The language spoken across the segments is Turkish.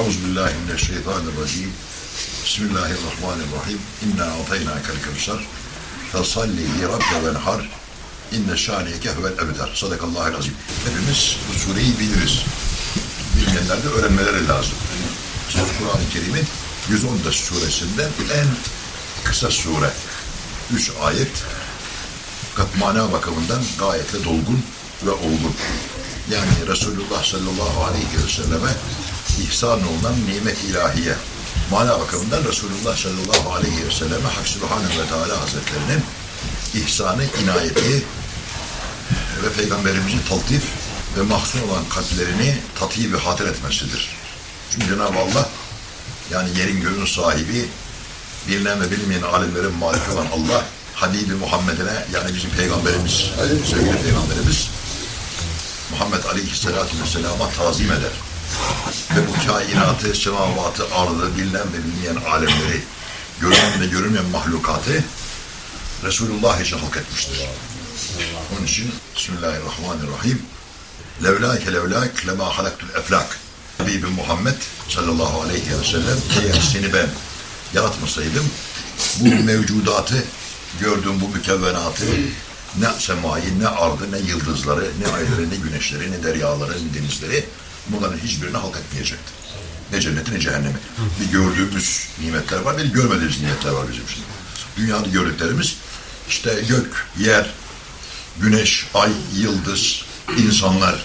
Euzubillahimineşşeytanirracim. Bismillahirrahmanirrahim. İnna ataynakel kevser. Fesalli li rabbe venhar. İnne şaniyeke huvel ebter. Sadakallahul azim. Hepimiz bu sureyi biliriz. Bilmeyenler de öğrenmeleri lazım. Kur'an-ı Kerim'in 114 suresinde en kısa sure. Üç ayet. Fakat mana bakımından gayet de dolgun ve olgun. Yani Resulullah sallallahu aleyhi ve selleme ihsan olunan nimet ilahiye. Mana bakımından Resulullah sallallahu aleyhi ve selleme Hak Subhanahu ve Teala Hazretlerinin ihsanı, inayeti ve Peygamberimizin taltif ve mahzun olan kalplerini tatî ve hatir etmesidir. Çünkü Cenab-ı Allah yani yerin göğün sahibi, bilinen ve bilmeyen alimlerin maliki olan Allah, Habibi Muhammed'ine yani bizim peygamberimiz, sevgili peygamberimiz Muhammed Aleyhisselatü Vesselam'a tazim eder. Ve bu kainatı, semavatı, ardı, bilinen ve bilmeyen alemleri, görünen ve görünmeyen mahlukatı Resulullah için halk etmiştir. Onun için Bismillahirrahmanirrahim Levlâke levlâk lemâ halaktul eflak Habibi Muhammed sallallahu aleyhi ve sellem eğer seni ben yaratmasaydım bu mevcudatı gördüğüm bu mükevvenatı ne semayı, ne ardı, ne yıldızları, ne ayları, ne güneşleri, ne deryaları, ne denizleri bunların hiçbirini halk etmeyecekti. Ne cenneti ne cehennemi. Bir gördüğümüz nimetler var, bir görmediğimiz nimetler var bizim şimdi. Dünyada gördüklerimiz işte gök, yer, güneş, ay, yıldız, insanlar,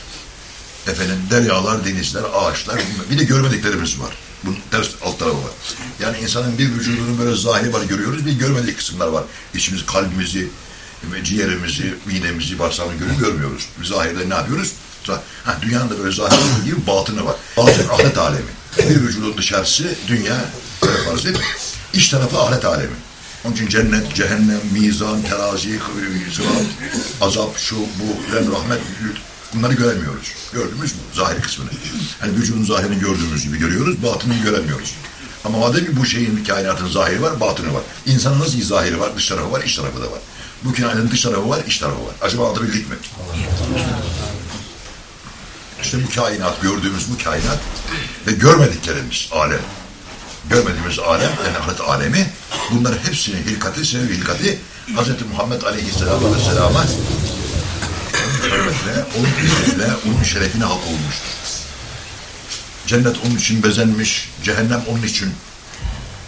efendim deryalar, denizler, ağaçlar, bir de görmediklerimiz var. Bunun ters alt tarafı var. Yani insanın bir vücudunun böyle zahiri var görüyoruz, bir görmedik kısımlar var. İçimiz, kalbimizi, ciğerimizi, midemizi, bağırsağını görüp görmüyoruz. Biz zahirde ne yapıyoruz? Ha, dünyanın da böyle zahiri gibi batını var. Batın ahiret alemi. Bir vücudun dışarısı dünya, böyle farz et. İç tarafı ahiret alemi. Onun için cennet, cehennem, mizan, terazi, sırat, azap, şu, bu, ren, rahmet, bunları göremiyoruz. Gördünüz mü? Zahir kısmını. Hani vücudun zahirini gördüğümüz gibi görüyoruz, batını göremiyoruz. Ama madem ki bu şeyin, kainatın zahiri var, batını var. İnsanın nasıl zahiri var, dış tarafı var, iç tarafı da var. Bu kainatın dış tarafı var, iç tarafı var. Acaba anlatabildik mi? İşte bu kainat, gördüğümüz bu kainat ve görmediklerimiz alem. Görmediğimiz alem, yani ahiret alemi, bunların hepsinin hilkati, sebebi hilkati Hz. Muhammed Aleyhisselatü Vesselam'a onun izniyle, onun şerefine halk olmuştur. Cennet onun için bezenmiş, cehennem onun için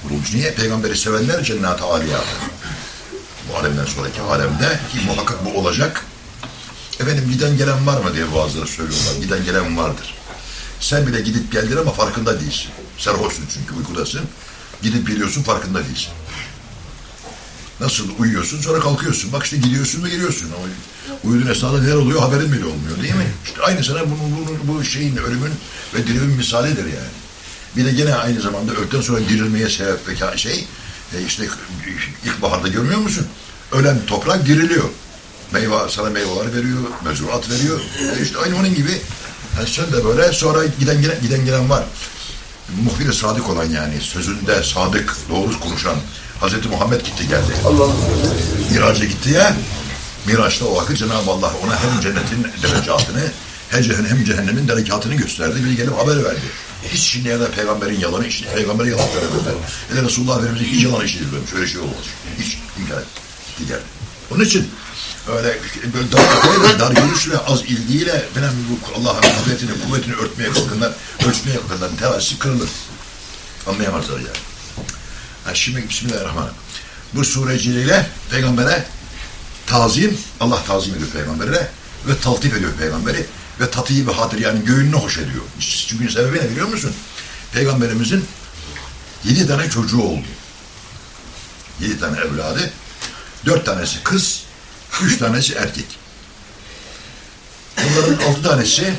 kurulmuş. Niye? Peygamberi sevenler cennet-i aliyatı. Bu alemden sonraki alemde ki muhakkak bu olacak. Efendim giden gelen var mı diye bazıları söylüyorlar. Giden gelen vardır. Sen bile gidip geldin ama farkında değilsin. Sarhoşsun çünkü uykudasın. Gidip geliyorsun farkında değilsin. Nasıl uyuyorsun sonra kalkıyorsun. Bak işte gidiyorsun ve geliyorsun. Ama uyuduğun esnada neler oluyor haberin bile olmuyor değil mi? İşte aynı sana bunun, bunun, bu şeyin ölümün ve dirimin misalidir yani. Bir de gene aynı zamanda öldükten sonra dirilmeye sebep ve şey e işte ilkbaharda görmüyor musun? Ölen toprak diriliyor. Meyve, sana meyveler veriyor, mezruat veriyor. E işte aynı onun gibi yani sen de böyle sonra giden gelen, giden gelen var. Muhbir sadık olan yani sözünde sadık, doğru konuşan Hazreti Muhammed gitti geldi. Miraç'a gitti ya. Miraç'ta o vakit Cenab-ı Allah ona hem cennetin derecatını hem, cehennem, hem cehennemin derekatını gösterdi. Bir gelip haber verdi. Hiç şimdiye kadar peygamberin yalanı, hiç peygamberin yalan söylemediler. Bir de Resulullah Efendimiz'in hiç yalan işletilmemiş. Şöyle şey olmaz. Hiç inkar etti geldi. Onun için öyle dar, dar görüşle, az ilgiyle falan bu Allah'ın kudretini, kuvvetini örtmeye kalkanlar, ölçmeye kalkanların terazisi kırılır. Anlayamazlar yani. Ha, şimdi Bismillahirrahmanirrahim. Bu sureciyle peygambere tazim, Allah tazim ediyor peygambere ve taltif ediyor peygamberi ve tatî ve hatir yani göğününü hoş ediyor. Çünkü sebebi ne biliyor musun? Peygamberimizin yedi tane çocuğu oldu. Yedi tane evladı. Dört tanesi kız, üç tanesi erkek. Bunların altı tanesi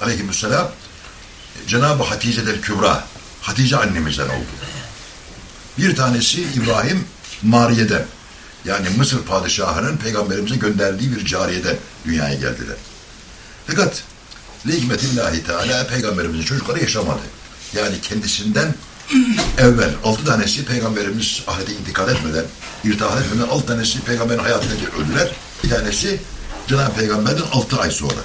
aleyhisselam Cenab-ı Hatice'dir Kübra. Hatice annemizden oldu. Bir tanesi İbrahim Mariye'den. Yani Mısır padişahının peygamberimize gönderdiği bir cariyeden dünyaya geldiler. Fakat Hikmetillahi Teala peygamberimizin çocukları yaşamadı. Yani kendisinden evvel altı tanesi peygamberimiz ahirete intikal etmeden, irtihal etmeden altı tanesi peygamberin hayatında öldüler. Bir tanesi Cenab-ı Peygamber'den altı ay sonra.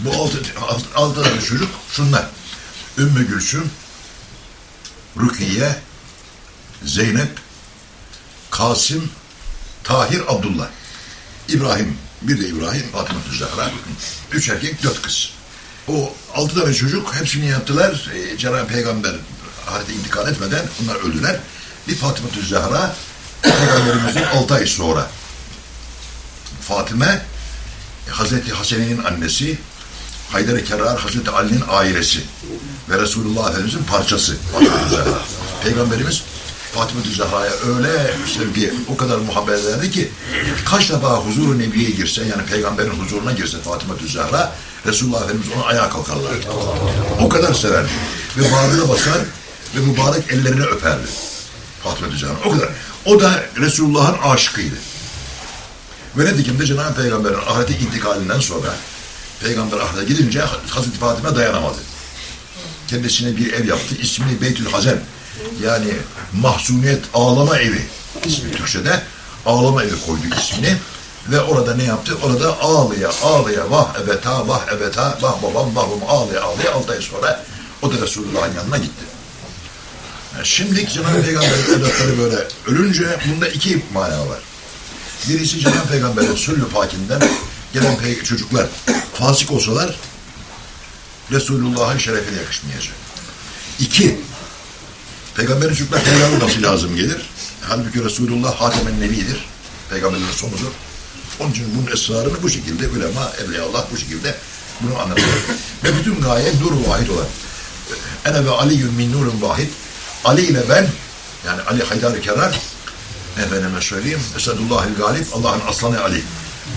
Bu altı, altı, altı tane çocuk şunlar. Ümmü Gülsüm, Rukiye, Zeynep, Kasım, Tahir, Abdullah. İbrahim, bir de İbrahim, Fatıma Zahra. Üç erkek, dört kız. O altı tane çocuk hepsini yaptılar. Ee, Cenab-ı Peygamber ahirete intikal etmeden onlar öldüler. Bir Fatıma Zahra Peygamberimizin altı ay sonra Fatime Hazreti Hasen'in annesi Haydar-ı Kerar Hazreti Ali'nin ailesi ve Resulullah Efendimiz'in parçası Fatıma. Peygamberimiz Fatıma Zahra'ya öyle sevgi, o kadar muhabbet ederdi ki kaç defa huzuru Nebi'ye girse yani peygamberin huzuruna girse Fatıma Zahra Resulullah Efendimiz ona ayağa kalkarlardı. O kadar severdi. Ve bağrına basar ve mübarek ellerini öperdi. Fatıma Zahra. O kadar. O da Resulullah'ın aşıkıydı. Ve netikim de Cenab-ı Peygamber'in ahirete intikalinden sonra Peygamber ahirete gidince Hazreti Fatıma dayanamadı. Kendisine bir ev yaptı. İsmini Beytül Hazen yani mahzuniyet ağlama evi ismi Türkçe'de ağlama evi koydu ismini ve orada ne yaptı? Orada ağlaya ağlaya vah ebeta vah ebeta vah babam vah babam ağlaya ağlaya altı ay sonra o da Resulullah'ın yanına gitti. Yani şimdi Cenab-ı Peygamber'in evlatları böyle ölünce bunda iki mana var. Birisi Cenab-ı Peygamber'in süllü pakinden gelen çocuklar fasık olsalar Resulullah'ın şerefine yakışmayacak. İki, Peygamberin çocuklar peygamber nasıl lazım gelir? Halbuki Resulullah Hatemen Nebi'dir. Peygamberlerin sonudur. Onun için bunun esrarını bu şekilde ulema, evliyaullah bu şekilde bunu anlatıyor. ve bütün gaye nur vahid olan. Ene ve aliyyün min nurun vahid. Ali ile ben, yani Ali Haydar-ı Kerar, efendime söyleyeyim, Esedullahil Galip, Allah'ın aslanı Ali.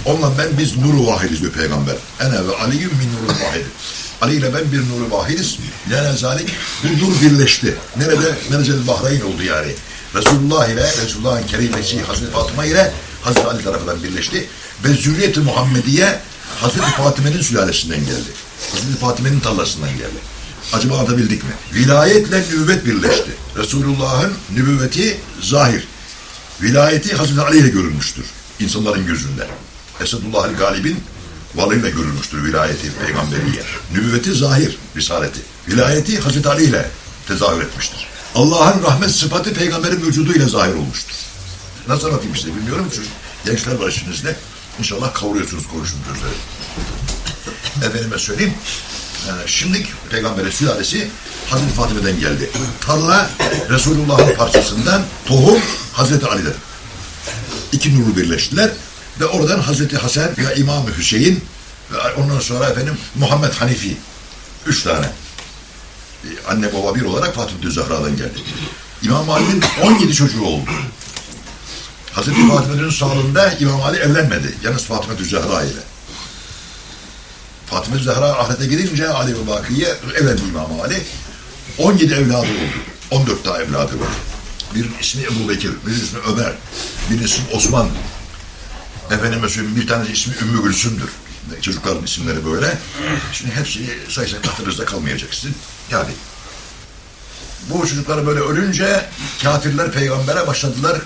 Onunla ben biz nuru vahidiz diyor peygamber. Ene ve aliyyün min nurun vahid. Ali ile ben bir nuru vahidiz. Yani zalik bu nur birleşti. Nerede? Menecel Bahreyn oldu yani. Resulullah ile Resulullah'ın kerimesi Hazreti Fatıma ile Hazreti Ali tarafından birleşti. Ve zürriyeti Muhammediye Hazreti Fatime'nin sülalesinden geldi. Hazreti Fatime'nin tarlasından geldi. Acaba anlatabildik mi? Vilayetle nübüvvet birleşti. Resulullah'ın nübüvveti zahir. Vilayeti Hazreti Ali ile görülmüştür. insanların gözünde. Esedullah'ın galibin varlığıyla görülmüştür vilayeti peygamberiye. Nübüvveti zahir risaleti. Vilayeti Hazreti Ali ile tezahür etmiştir. Allah'ın rahmet sıfatı peygamberin vücuduyla zahir olmuştur. Nasıl anlatayım işte bilmiyorum çünkü gençler var içinizde. İnşallah kavuruyorsunuz konuştuğum sözleri. Efendime söyleyeyim. Yani şimdi peygamberin sülalesi Hazreti Fatime'den geldi. Tarla Resulullah'ın parçasından tohum Hazreti Ali'den. İki nuru birleştiler ve oradan Hazreti Hasan ve İmam Hüseyin ve ondan sonra efendim Muhammed Hanifi üç tane anne baba bir olarak Fatih Zahra'dan geldi. İmam Ali'nin 17 çocuğu oldu. Hazreti Fatıma'nın sağlığında İmam Ali evlenmedi. Yalnız Fatıma Zahra ile. Fatıma Zahra ahirete gidince Ali ve Bakiye evlendi İmam Ali. 17 evladı oldu. 14 tane evladı var. Bir ismi Ebu Bekir, bir ismi Ömer, bir ismi Osman. Efendime söyleyeyim bir tanesi ismi Ümmü Gülsüm'dür. Çocukların isimleri böyle. Şimdi hepsini saysak hatırınızda kalmayacak sizin. Yani bu çocuklar böyle ölünce kafirler peygambere başladılar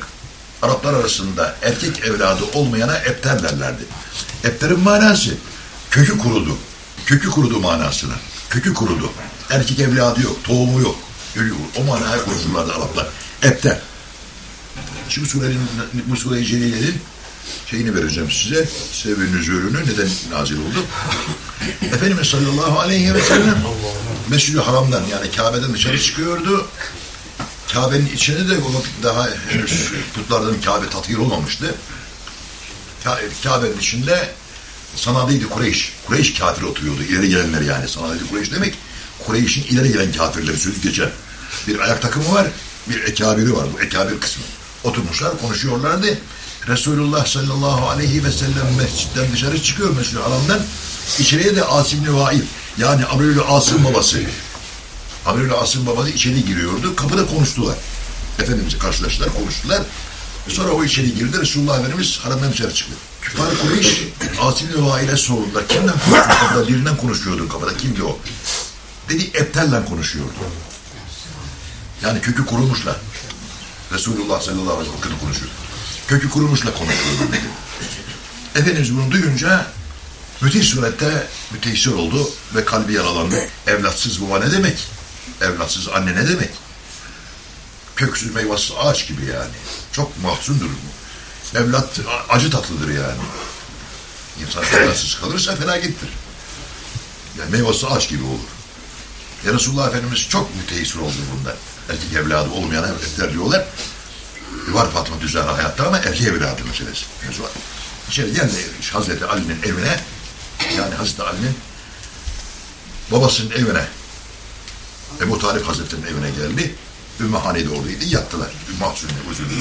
Araplar arasında erkek evladı olmayana epter derlerdi. Epterin manası kökü kurudu. Kökü kurudu manasına. Kökü kurudu. Erkek evladı yok, tohumu yok. O manaya konuşurlardı Araplar. Epter. Şimdi surenin, bu sure-i celilenin şeyini vereceğim size. Sebebi nüzulünü neden nazil oldu? Efendimiz sallallahu aleyhi ve sellem Mescid-i Haram'dan yani Kabe'den dışarı çıkıyordu. Kabe'nin içinde de o vakit daha henüz putlardan Kabe tathir olmamıştı. Kabe'nin içinde sanadıydı Kureyş. Kureyş kafir oturuyordu. İleri gelenler yani. Sanadıydı Kureyş demek Kureyş'in ileri gelen kafirleri sözü geçen. Bir ayak takımı var, bir ekabiri var. Bu ekabir kısmı. Oturmuşlar, konuşuyorlardı. Resulullah sallallahu aleyhi ve sellem mescitten dışarı çıkıyor Mescid-i Haram'dan. İçeriye de Asim Nevail yani Amrül Asım babası. Amrül Asım babası içeri giriyordu. Kapıda konuştular. Efendimiz'e karşılaştılar, konuştular. Sonra o içeri girdi. Resulullah Efendimiz haramdan dışarı çıktı. Küfar Kureyş Asim Nevail'e sordular. Kimden konuşuyordu? Birinden konuşuyordu kapıda. Kimdi o? Dedi Ebtel'le konuşuyordu. Yani kökü kurumuşlar. Resulullah sallallahu aleyhi ve sellem konuşuyor kökü kurumuşla konuşuyorum dedi. Efendimiz bunu duyunca Müthiş surette müteessir oldu ve kalbi yaralandı. Evlatsız baba ne demek? Evlatsız anne ne demek? Köksüz meyvasız ağaç gibi yani. Çok mahzundur bu. Evlat acı tatlıdır yani. İnsan evlatsız kalırsa felakettir. Yani meyvası ağaç gibi olur. Ya Resulullah Efendimiz çok müteessir oldu bundan. Erkek evladı olmayan evlatlar diyorlar. Var Fatma Düzara hayatta ama erkek evladı meselesi. İçeri geldi Hazreti Ali'nin evine yani Hazreti Ali'nin babasının evine Ebu Talip Hazretleri'nin evine geldi. Ümmü Hane de oradaydı. Yattılar. Mahzun, üzüldü.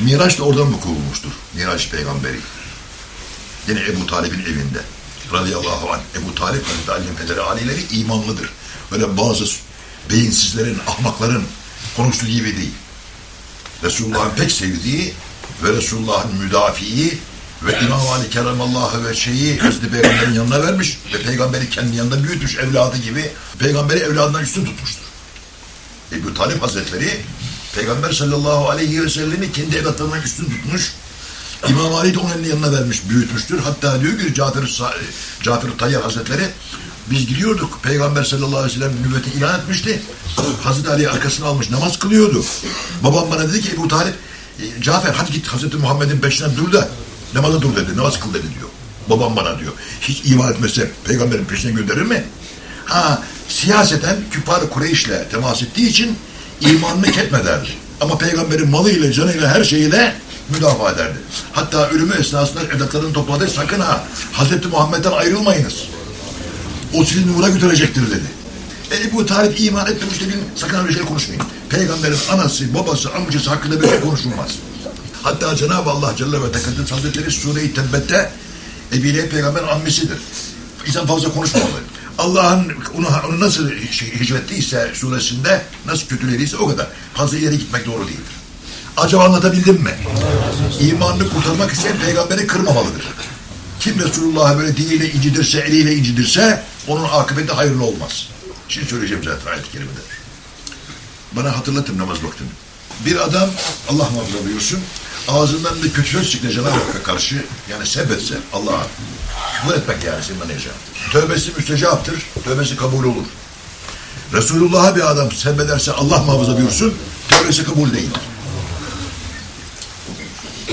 Miraç da oradan mı kurulmuştur? Miraç peygamberi. Yine Ebu Talip'in evinde. Radıyallahu anh. Ebu Talip Hazreti Ali'nin pederi alileri imanlıdır. Böyle bazı beyinsizlerin, ahmakların konuştuğu gibi değil. Resulullah'ın pek sevdiği ve Resulullah'ın müdafiği ve İmam Ali Keramallahu ve şeyi Hazreti Peygamber'in yanına vermiş ve Peygamberi kendi yanında büyütmüş evladı gibi Peygamberi evladından üstün tutmuştur. Ebu Talip Hazretleri Peygamber sallallahu aleyhi ve sellemi kendi evlatlarından üstün tutmuş. İmam Ali de onun yanına vermiş, büyütmüştür. Hatta diyor ki Cafer, Cafer Tayyar Hazretleri biz gidiyorduk. Peygamber sallallahu aleyhi ve sellem nübüvveti ilan etmişti. Hazreti Ali arkasını almış namaz kılıyordu. Babam bana dedi ki Ebu Talip e, Cafer hadi git Hazreti Muhammed'in peşinden dur da namaza dur dedi. Namaz kıl dedi diyor. Babam bana diyor. Hiç iman etmese peygamberin peşine gönderir mi? Ha siyaseten küfar Kureyş'le temas ettiği için imanını ketmederdi. Ama peygamberin malıyla, canıyla, her şeyiyle müdafaa ederdi. Hatta ölümü esnasında evlatlarını topladı. Sakın ha Hazreti Muhammed'den ayrılmayınız. O sizi nura götürecektir dedi. E, Ebu Talip iman etmemiş dedim. Sakın öyle şey konuşmayın. Peygamberin anası, babası, amcası hakkında bir şey konuşulmaz. Hatta Cenab-ı Allah Celle ve Tekaddes Hazretleri Sure-i Tebbet'te Ebu Leheb peygamberin ammesidir. İnsan fazla konuşmamalı. Allah'ın onu, onu nasıl hicvettiyse suresinde, nasıl kötülediyse o kadar. Fazla ileri gitmek doğru değildir. Acaba anlatabildim mi? İmanını kurtarmak isteyen peygamberi kırmamalıdır. Kim Resulullah'ı böyle diliyle incidirse, eliyle incidirse onun akıbeti hayırlı olmaz. Şimdi söyleyeceğim zaten ayet-i kerimede. Bana hatırlatın namaz vaktini. Bir adam, Allah muhafaza buyursun, ağzından bir kötü söz çıktı Cenab-ı Hakk'a karşı, yani sebetse Allah'a, küfür etmek yani senin anlayacağın. Tövbesi müstecaptır, tövbesi kabul olur. Resulullah'a bir adam sebederse Allah muhafaza buyursun, tövbesi kabul değildir.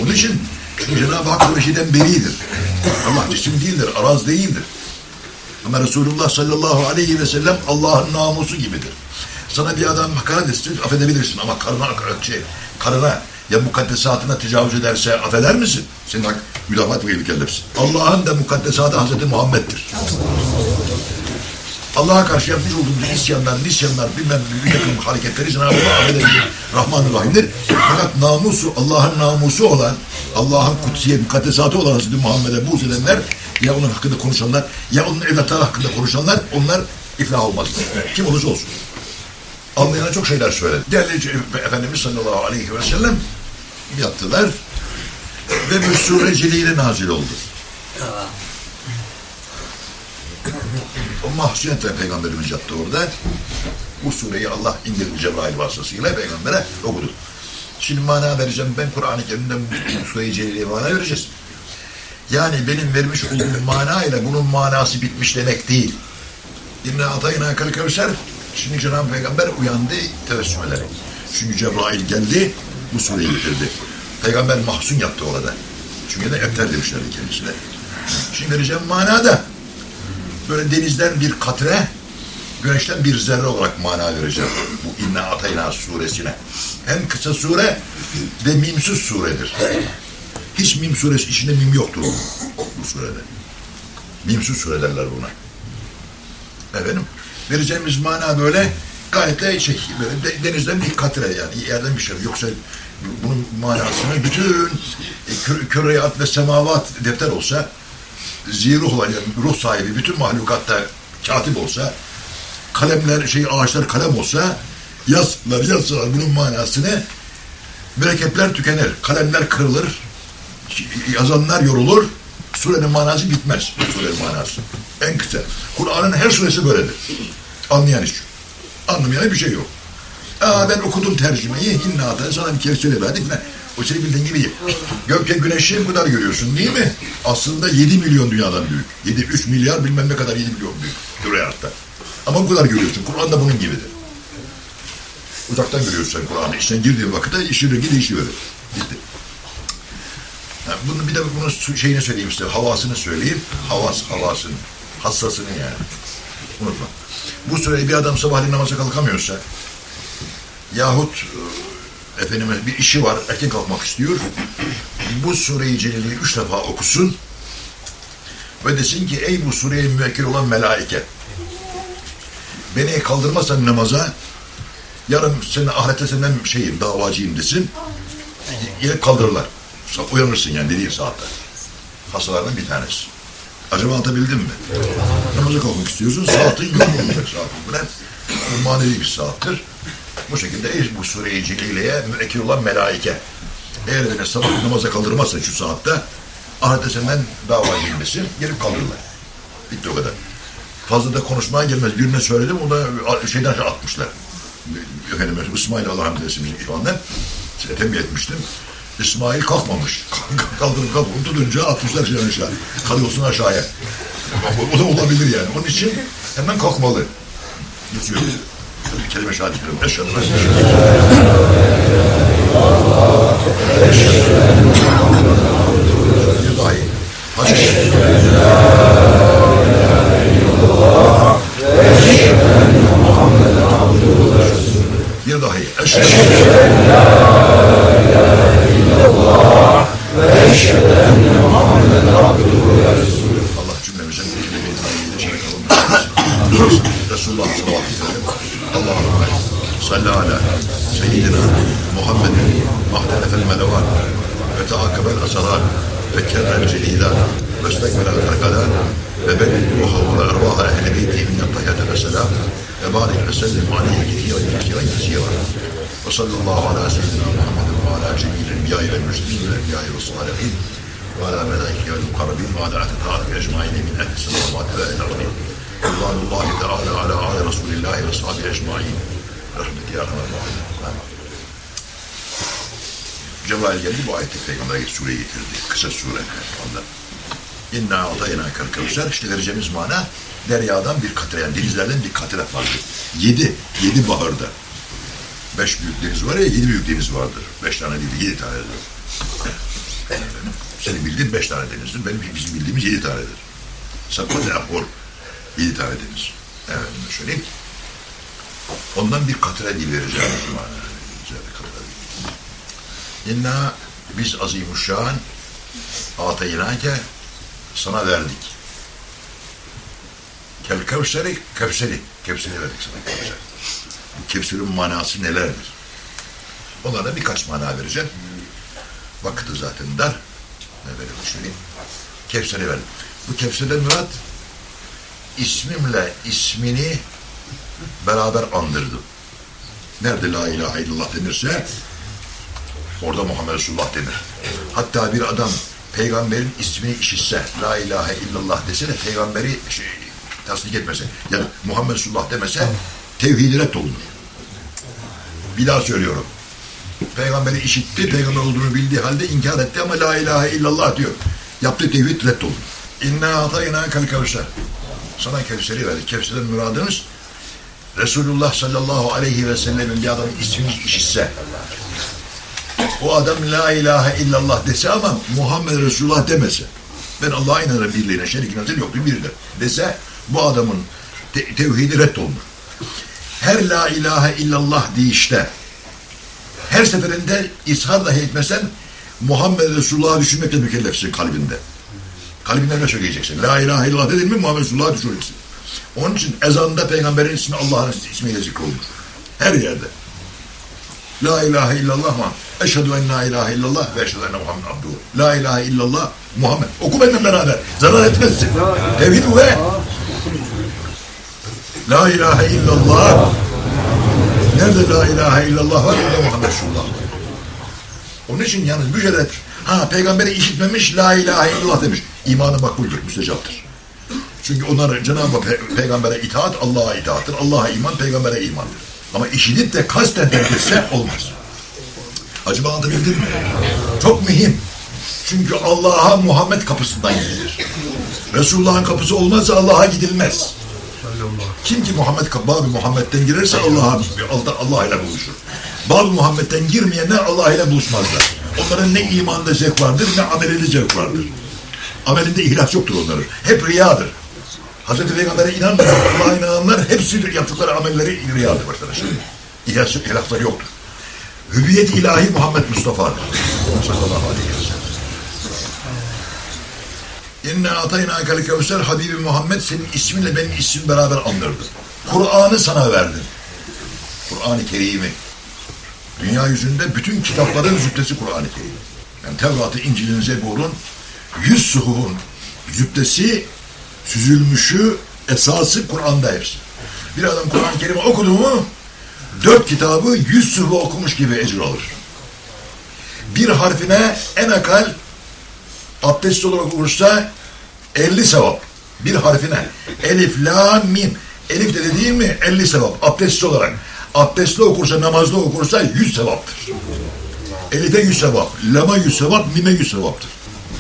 Onun için Cenab-ı Hak bu işiden beridir. Allah cisim değildir, araz değildir. Ama Resulullah sallallahu aleyhi ve sellem Allah'ın namusu gibidir. Sana bir adam hakaret etsin, affedebilirsin ama karına, şey, karına ya mukaddesatına tecavüz ederse affeder misin? Senin hak müdafat ve mükellefsin. Allah'ın da mukaddesatı Hazreti Muhammed'dir. Allah'a karşı yapmış olduğumuz isyanlar, nisyanlar, bilmem bir takım hareketleri Cenab-ı Allah affedebilir. Rahman-ı Rahim'dir. Fakat namusu, Allah'ın namusu olan, Allah'ın kutsiye, mukaddesatı olan Hazreti Muhammed'e buğz edenler, ya onun hakkında konuşanlar, ya onun evlatları hakkında konuşanlar, onlar iflah olmaz. Kim olursa olsun. Anlayana çok şeyler söyledi. Değerli Efendimiz sallallahu aleyhi ve sellem yaptılar ve bir sure celiyle nazil oldu. O mahsunetle Peygamberimiz yaptı orada. Bu sureyi Allah indirdi Cebrail vasıtasıyla Peygamber'e okudu. Şimdi mana vereceğim. Ben Kur'an-ı Kerim'den Sure-i Celile'ye mana vereceğiz. Yani benim vermiş olduğum mana ile bunun manası bitmiş demek değil. İnne atayna kal kevser. Şimdi Cenab-ı Peygamber uyandı tevessüm ederek. Çünkü Cebrail geldi bu sureyi bitirdi. Peygamber mahzun yaptı orada. Çünkü de ebter demişlerdi kendisine. Şimdi vereceğim manada böyle denizden bir katre, güneşten bir zerre olarak mana vereceğim bu İnna Atayna suresine. Hem kısa sure ve mimsuz suredir. Hiç mim suresi içinde mim yoktur bu surede. Mimsuz sure derler buna. Efendim, vereceğimiz mana böyle gayet de şey, böyle denizden bir katre yani yerden bir şey. Yoksa bunun manasını bütün e, küreyat ve semavat defter olsa ziruh olan yani ruh sahibi bütün mahlukatta katip olsa kalemler şey ağaçlar kalem olsa yazsınlar yazsınlar bunun manasını mürekkepler tükenir kalemler kırılır yazanlar yorulur surenin manası bitmez surenin manası en kısa Kur'an'ın her suresi böyledir anlayan iş anlamayan bir şey yok Aa, ben okudum tercümeyi inna sana bir kere söylemedik ne O senin bildiğin gibi. Gökte güneşi bu kadar görüyorsun değil mi? Aslında 7 milyon dünyadan büyük. 7, 3 milyar bilmem ne kadar 7 milyon büyük. Küre hayatta. Ama bu kadar görüyorsun. Kur'an da bunun gibidir. Uzaktan görüyorsun Kur'an'ı. İçten girdiğin vakitte işi rengi değişiverir. Gitti. Bunu bir de bunun şeyini söyleyeyim size. Havasını söyleyeyim. Havas, havasını. Hassasını yani. Unutma. Bu süreyi bir adam sabahleyin namaza kalkamıyorsa yahut e, efendime bir işi var, erken kalkmak istiyor. Bu sureyi celiliği üç defa okusun ve desin ki ey bu sureye müvekkil olan melaike beni kaldırmazsan namaza yarın senin ahirette senden şeyim, davacıyım desin. Gelip kaldırırlar. Uyanırsın yani dediğim saatte. Hastalardan bir tanesi. Acaba anlatabildim mi? Namaza kalkmak istiyorsun, saatin yok olacak saatin. Bırak. Bu manevi bir saattir. Bu şekilde bu sure-i celileye müekil olan melaike. Eğer beni sabah namaza kaldırmazsa şu saatte ahirette senden davacıyım desin, gelip kaldırırlar. Bitti o kadar. Fazla da konuşmaya gelmez. Birine söyledim, o da şeyden atmışlar. Efendim, İsmail Allah hamd eylesin bizim tembih etmiştim. İsmail kalkmamış. Kaldırıp kaldırıp tutunca atmışlar şeyden aşağı. Kalıyorsun aşağıya. O, da olabilir yani. Onun için hemen kalkmalı. Bir kelime şahit ediyorum. Eşhedü en la ilahe illallah. Bir daha iyi. Hadi. Bir daha iyi. Eşhedü Allah cümlemizin kelime-i tayyiyle şeref olmasın. Resulullah sallallahu aleyhi ve sellem. Allahümme salli ala seyyidina Muhammedin mahtelefel melevan ve teakabel asaran ve kerrel celilan ve stekbelel karkadan ve belli ruhu ve ervaha ehli beyti min tayyate ve selam ve barik ve sellim aleyhi kesiren kesiren kesiren ve sallallahu ala seyyidina Muhammedin ve ala cemil enbiyayı ve müslimin ve enbiyayı ve salihin وعلى ملائكته المقربين وعلى أتباعه أجمعين من أهل السماوات والأرض رضوان الله تعالى على آل رسول الله وأصحابه أجمعين برحمتك يا أرحم الراحمين Cebrail geldi bu ayeti Peygamber'e sure getirdi. Kısa sure. Onda. İnna atayna kal kevser. İşte vereceğimiz mana deryadan bir katre yani denizlerden bir katre farkı. Yedi. Yedi baharda. Beş büyük deniz var ya yedi büyük deniz vardır. Beş tane değil yedi tanedir. Senin bildiğin beş tane denizdir. Benim bizim bildiğimiz yedi tanedir. Sakma ne yapor? Yedi tane deniz. Evet, söyleyeyim. Ondan bir katre dil vereceğim. İnna biz azimuşşan ataynake sana verdik. Kel kevseri, kevseri. Kevseri verdik sana kevser. Bu kevserin manası nelerdir? Onlara birkaç mana vereceğim. Vakıtı zaten dar. Ne böyle söyleyeyim. Kevser'i verdim. Bu Kevser'den murat ismimle ismini beraber andırdım. Nerede la ilahe illallah denirse orada Muhammed Resulullah denir. Hatta bir adam peygamberin ismini işitse la ilahe illallah dese de peygamberi şey, tasdik etmese yani Muhammed Resulullah demese tevhid reddolunur. Bir daha söylüyorum. Peygamberi işitti, peygamber olduğunu bildiği halde inkar etti ama la ilahe illallah diyor. Yaptığı tevhid reddolunur. İnna atayna kal kevser. Sana Kevser'i verdik. Kevser'den muradınız Resulullah sallallahu aleyhi ve sellemin bir adamın ismini işitse o adam la ilahe illallah dese ama Muhammed Resulullah demese ben Allah'a inanırım birliğine şerik nazir yoktur biridir dese bu adamın te- tevhidi reddolunur. Her la ilahe illallah deyişte her seferinde ishar dahi etmesen Muhammed Resulullah'ı düşünmekle mükellefsin kalbinde. Kalbinden ne söyleyeceksin? La ilahe illallah dedin mi Muhammed Resulullah'ı düşüneceksin. Onun için ezanda peygamberin ismi Allah'ın ismiyle zikrolunur. Her yerde. La ilahe illallah ma. Eşhedü en la ilahe illallah ve eşhedü enne Muhammed abduhu. La ilahe illallah Muhammed. Oku benimle beraber. Zarar etmezsin. Tevhid be. La ilahe illallah. Nerede la ilahe illallah var? Orada Muhammed Resulullah var. Onun için yalnız müjdeler. Ha peygamberi işitmemiş la ilahe illallah demiş. İmanı makbuldür, müstecaptır. Çünkü onlar Cenab-ı Pe- Peygamber'e itaat Allah'a itaattır. Allah'a iman, peygambere imandır. Ama işitip de kasten terk olmaz. Acaba anlatabildim mi? Çok mühim. Çünkü Allah'a Muhammed kapısından gidilir. Resulullah'ın kapısı olmazsa Allah'a gidilmez. Kim ki Muhammed Babı Muhammed'den girerse Allah'a Allah, Allah ile buluşur. Babı Muhammed'den girmeyenler Allah ile buluşmazlar. Onların ne imanda zevk vardır ne amelinde zevk vardır. Amelinde ihlas yoktur onların. Hep riyadır. Hazreti Peygamber'e inanmayan, Allah'a inananlar hepsi yaptıkları amelleri riyadır arkadaşlar. İhlas, ihlasları yoktur. Hüviyet ilahi Muhammed Mustafa'dır. Sallallahu aleyhi ve sellem. İnne atayna kel kevser Habibi Muhammed senin isminle benim ismim beraber andırdı. Kur'an'ı sana verdim. Kur'an-ı Kerim'i. Dünya yüzünde bütün kitapların zübdesi Kur'an-ı Kerim. Yani Tevrat'ı, İncil'in, Zebur'un yüz suhufun zübdesi, süzülmüşü, esası Kur'an'da hepsi. Bir adam Kur'an-ı Kerim'i okudu mu dört kitabı yüz suhufu okumuş gibi ecir alır. Bir harfine en akal abdest olarak okursa 50 sevap. Bir harfine. Elif, la, mim. Elif de değil mi? 50 sevap. Abdestli olarak. Abdestli okursa, namazda okursa 100 sevaptır. Elif'e 100 sevap. Lama 100 sevap, mime 100 sevaptır.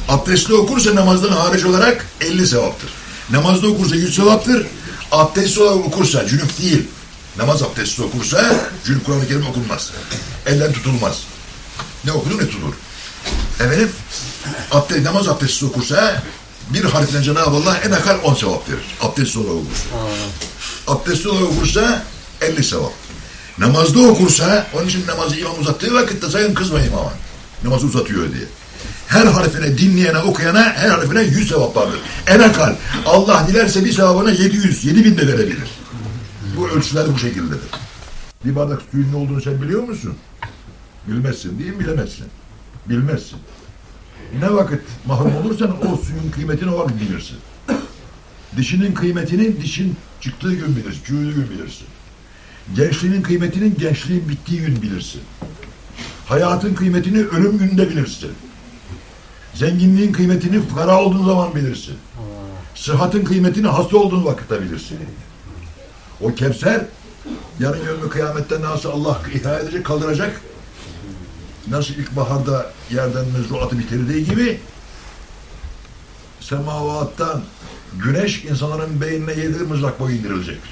Abdestli okursa namazdan hariç olarak 50 sevaptır. Namazda okursa 100 sevaptır. Abdestli olarak okursa, cünüp değil. Namaz abdestli okursa, cünüp Kur'an-ı Kerim okunmaz. Elden tutulmaz. Ne okunur ne tutulur. Efendim, abdest, namaz abdesti okursa bir harften Cenab-ı Allah en akal 10 sevap verir. Abdesti olarak okursa. Abdesti olarak okursa 50 sevap. Namazda okursa, onun için namazı imam uzattığı vakitte sakın kızmayın imama. Namazı uzatıyor diye. Her harfine dinleyene, okuyana her harfine 100 sevap vardır. En akal. Allah dilerse bir sevabına 700, 7000 de verebilir. Bu ölçüler bu şekildedir. Bir bardak suyun ne olduğunu sen biliyor musun? Bilmezsin değil mi? Bilemezsin. Bilmezsin. Ne vakit mahrum olursan o suyun kıymetini o vakit bilirsin. Dişinin kıymetini dişin çıktığı gün bilirsin, çürüdüğü gün bilirsin. Gençliğinin kıymetinin gençliğin bittiği gün bilirsin. Hayatın kıymetini ölüm gününde bilirsin. Zenginliğin kıymetini fukara olduğun zaman bilirsin. Sıhhatın kıymetini hasta olduğun vakitte bilirsin. O Kevser yarın yönlü kıyamette nasıl Allah ihya edecek, kaldıracak nasıl ilkbaharda yerden mezruatı bitirdiği gibi semavattan güneş insanların beynine yedi mızrak boyu indirilecektir.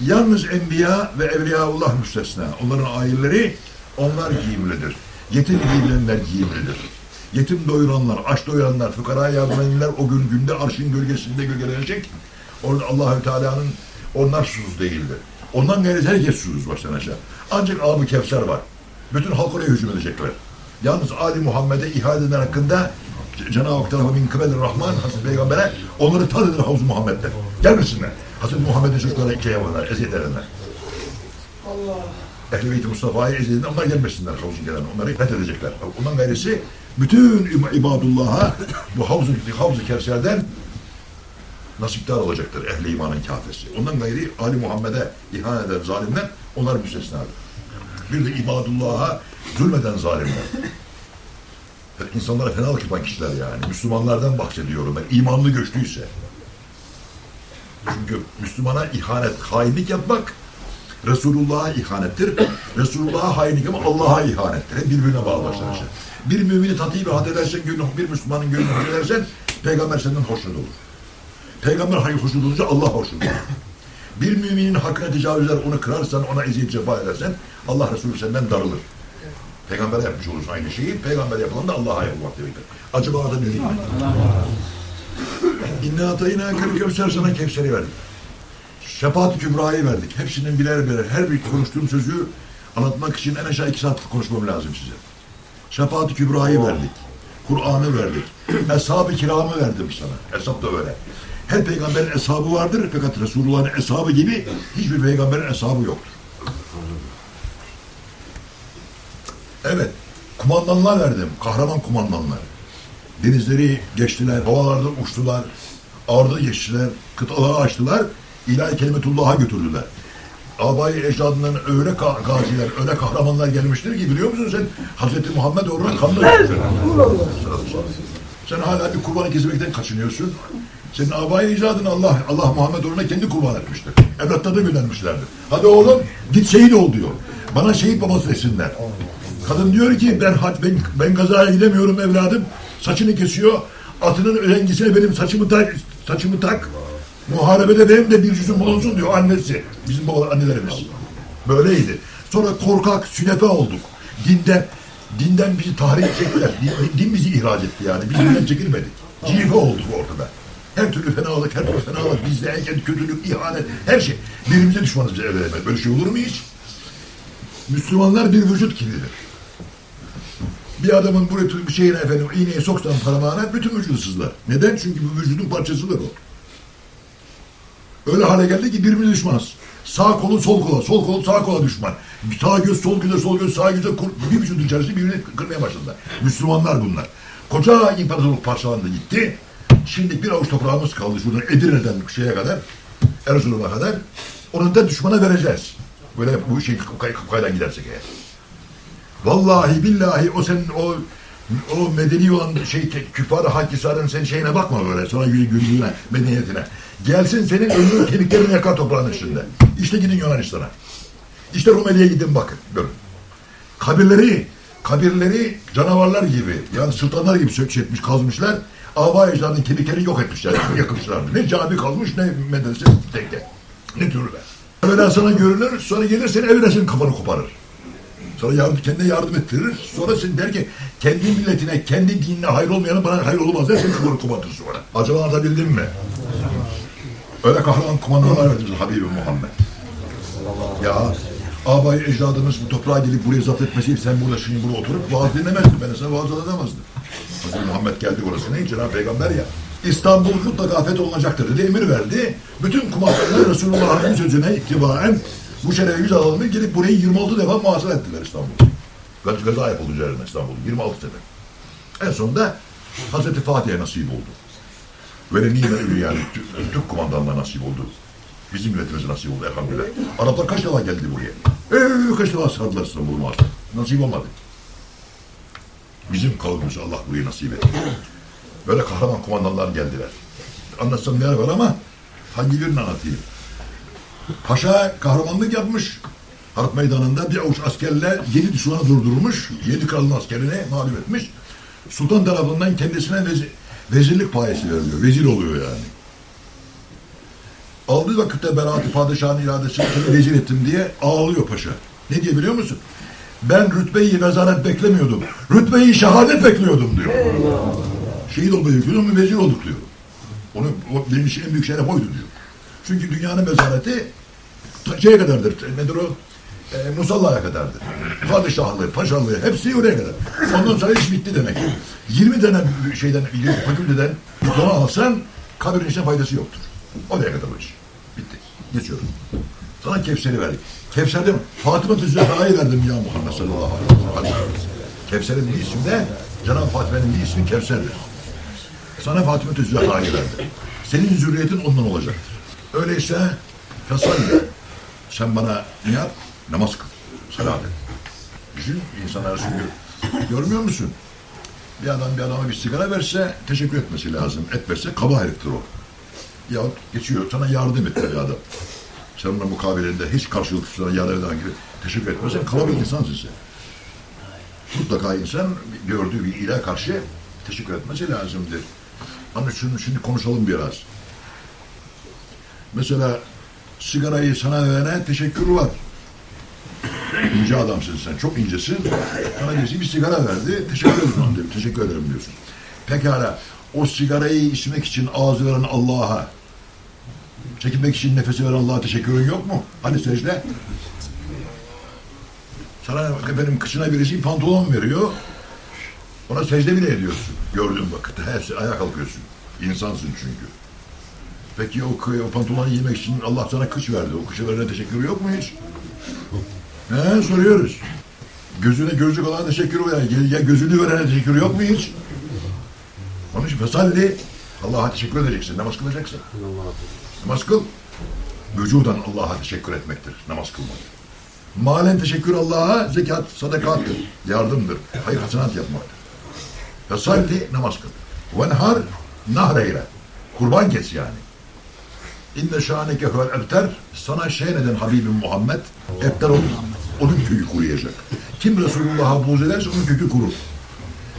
Yalnız enbiya ve evliyaullah müstesna. Onların aileleri onlar giyimlidir. Yetim giyilenler giyimlidir. Yetim doyuranlar, aç doyuranlar, fıkara yardım o gün günde arşın gölgesinde gölgelenecek. Orada Allahü Teala'nın onlar susuz değildir. Ondan gayrı herkes susuz baştan aşağı. Ancak Abu Kevser var. Bütün halk oraya hücum edecekler. Yalnız Ali Muhammed'e ihale eden hakkında Cenab-ı Hak tarafı min kıbelir Rahman Hazreti Peygamber'e onları tad edin Havuz Muhammed'den. Gelmesinler. Hazreti Muhammed'in çocuklara ikiye yaparlar, eziyet ederler. Allah. Ehl-i Beyt-i Mustafa'yı eziyet eden onlar gelmesinler Havuz'un gelen. Onları fethedecekler. Ondan gayrisi bütün ibadullah'a bu Havuz-u Havuz Kevser'den nasiptar olacaktır ehli imanın kafesi. Ondan gayri Ali Muhammed'e ihanet eden zalimler onlar müstesnadır. Bir de ibadullah'a zulmeden zalimler. İnsanlara fenalık yapan kişiler yani. Müslümanlardan bahsediyorum ben. İmanlı göçtüyse. Çünkü Müslümana ihanet, hainlik yapmak Resulullah'a ihanettir. Resulullah'a hainlik ama Allah'a ihanettir. Birbirine bağlı başlar işte. Bir mümini ve had edersen, bir Müslümanın gönlünü edersen, peygamber senden hoşnut olur. Peygamber hangi hoşnut olunca Allah hoşnut olur. Bir müminin hakkına tecavüz eder, onu kırarsan, ona eziyet cefa edersen, Allah Resulü senden darılır. Peygamber yapmış olursun aynı şeyi, peygamber yapılan da Allah'a yapmak demektir. Acaba da bildik mi? İnne atayına kır kevser sana kevseri verdik. Şefaat-ı Kübra'yı verdik. Hepsinin birer birer, her bir konuştuğum sözü anlatmak için en aşağı iki saat konuşmam lazım size. Şefaat-ı Kübra'yı verdik. Kur'an'ı verdik. Eshab-ı kiramı verdim sana. Hesap da öyle. Her peygamberin eshabı vardır fakat Resulullah'ın eshabı gibi hiçbir peygamberin eshabı yoktur. Evet, kumandanlar verdim, kahraman kumandanlar. Denizleri geçtiler, havalarda uçtular, ağırda geçtiler, kıtaları açtılar, ilahi kelimetullah'a götürdüler. Abayı ecdadından öyle gaziler, öyle kahramanlar gelmiştir ki biliyor musun sen Hazreti Muhammed orada kanlı. Sen hala bir kurbanı kesmekten kaçınıyorsun. Senin abayı icadın Allah, Allah Muhammed oruna kendi kurban etmiştir. Evlatları da göndermişlerdir. Hadi oğlum git şehit ol diyor. Bana şehit babası desinler. Kadın diyor ki ben ben, ben gazaya gidemiyorum evladım. Saçını kesiyor. Atının rengisine benim saçımı tak, saçımı tak. Muharebede benim de bir yüzüm bulunsun diyor annesi. Bizim babalar annelerimiz. Böyleydi. Sonra korkak, sünepe olduk. Dinden dinden bizi tahrik ettiler. Din, din bizi ihraç etti yani. Biz dinden çekilmedik. Cife olduk ortada. Her türlü fenalık, her türlü fenalık, bizde en kötülük, ihanet, her şey. Birbirimize düşmanız bize evlenmek. Böyle şey olur mu hiç? Müslümanlar bir vücut gibidir. Bir adamın buraya bir şeyine efendim iğneyi soksan parmağına bütün vücudu sızlar. Neden? Çünkü bu vücudun parçasıdır o. Öyle hale geldi ki birbirine düşmanız. Sağ kolun sol kola, sol kol sağ kola düşman. Sağ göz sol göze, sol göz sağ göze bir vücudun içerisinde birbirini kırmaya başladılar. Müslümanlar bunlar. Koca imparatorluk parçalandı gitti. Şimdi bir avuç toprağımız kaldı şuradan Edirne'den şeye kadar, Erzurum'a kadar. Onu da düşmana vereceğiz. Böyle bu şey kaydan gidersek eğer. Vallahi billahi o senin o o medeni olan şey küfar Hakkisar'ın senin şeyine bakma böyle sonra yürüyüne medeniyetine. Gelsin senin ölünün kemiklerini yakar toprağın üstünde. İşte gidin Yunanistan'a. İşte Rumeli'ye gidin bakın. Görün. Kabirleri kabirleri canavarlar gibi yani sultanlar gibi sök çekmiş kazmışlar. Ava ecdadının kemiklerini yok etmişler. yakmışlar. Ne cami kalmış ne medrese tekke. Ne türlü. Evvela sana görünür sonra gelir seni evvela senin kafanı koparır. Sonra yardım, kendine yardım ettirir. Sonra sen der ki kendi milletine, kendi dinine hayır olmayanı bana hayır olmaz der. Seni kafanı kopartır sonra. Acaba anlatabildim mi? Öyle kahraman kumandanlar verdi Habibi Muhammed. Ya abay ecdadımız bu toprağa gelip buraya zapt etmeseydi sen burada şimdi burada oturup vaaz dinlemezdin. Ben sana vaaz edemezdim. Hazreti Muhammed geldi burası ne? Cenab-ı Peygamber ya. İstanbul mutlaka fetholunacaktır dedi. Emir verdi. Bütün kumandanlar Resulullah'ın sözüne itibaren bu şerefe yüz alalım gelip burayı 26 defa muhasebe ettiler İstanbul'u. Gaz gaza yapıldı üzerine İstanbul. 26 sefer. En sonunda Hazreti Fatih'e nasip oldu. Böyle nimet yani Türk kumandanına nasip oldu. Bizim milletimize nasip oldu elhamdülillah. Araplar kaç defa geldi buraya? Eee kaç defa sardılar İstanbul'u muhasebe. Nasip olmadı. Bizim kavmimiz Allah burayı nasip etti. Böyle kahraman kumandanlar geldiler. Anlatsam yer var ama hangi birini anlatayım? Paşa kahramanlık yapmış. Harp meydanında bir avuç askerle yedi düşmanı durdurmuş. Yedi kralın askerini mağlup etmiş. Sultan tarafından kendisine vezi, vezirlik payesi veriliyor. Vezir oluyor yani. Aldığı vakitte beraat-ı padişahın iradesini vezir ettim diye ağlıyor paşa. Ne diye biliyor musun? Ben rütbeyi vezaret beklemiyordum. Rütbeyi şehadet bekliyordum diyor. Şehit olmayı bekliyordum vezir olduk diyor. Onu, o, benim için en büyük şeref oydu diyor. Çünkü dünyanın mezareti şeye kadardır. Nedir o? E, Musalla'ya kadardır. Padişahlığı, paşalığı hepsi oraya kadar. Ondan sonra iş bitti demek. 20 tane şeyden, fakülteden diploma alsan kabirin içine faydası yoktur. Oraya kadar o iş. Bitti. Geçiyorum. Sana Kevser'i verdik. Kevser'de Fatıma Tüzzehra'yı verdim ya Muhammed sallallahu aleyhi ve sellem. Kevser'in bir ismi de Cenab-ı Fatiha'nın bir ismi Kevser'dir. Sana Fatıma Tüzzehra'yı verdim. Senin zürriyetin ondan olacaktır. Öyleyse fesalli. Sen bana ne yap? Namaz kıl. Salat et. Düşün insanlar çünkü görmüyor musun? Bir adam bir adama bir sigara verse teşekkür etmesi lazım. Etmezse kaba heriftir o. Yahut geçiyor sana yardım etti bir adam. Sen ona mukabilinde hiç karşılık sana yardım eden gibi teşekkür etmezsen kaba bir insansın. Mutlaka insan gördüğü bir ile karşı teşekkür etmesi lazımdır. Ama şunu şimdi konuşalım biraz. Mesela sigarayı sana verene teşekkür var. İnce adamsın sen, çok incesin. Sana birisi bir sigara verdi, teşekkür ederim diyor, teşekkür ederim diyorsun. Pekala, o sigarayı içmek için ağzı veren Allah'a, çekinmek için nefesi veren Allah'a teşekkürün yok mu? Hani secde? Sana benim kıçına birisi pantolon veriyor, ona secde bile ediyorsun. Gördüğün vakitte, hepsi ayağa kalkıyorsun. İnsansın çünkü. Peki o, o pantolonu giymek için Allah sana kış verdi. O kışa verene teşekkür yok mu hiç? He soruyoruz. Gözüne gözlük olan teşekkür var. Ya gözünü verene teşekkür yok mu hiç? Onun için fesalli Allah'a teşekkür edeceksin. Namaz kılacaksın. Namaz kıl. Vücudan Allah'a teşekkür etmektir. Namaz kılmak. Malen teşekkür Allah'a zekat, sadakattır. Yardımdır. Hayır hasenat yapmaktır. Fesalli namaz kıl. Venhar nahreyle. Kurban kes yani. İnne şaneke huvel ebter. Sana şey neden Habibim Muhammed? Ebter olur. Onun köyü kuruyacak. Kim Resulullah'a buğz ederse onun kökü kurur.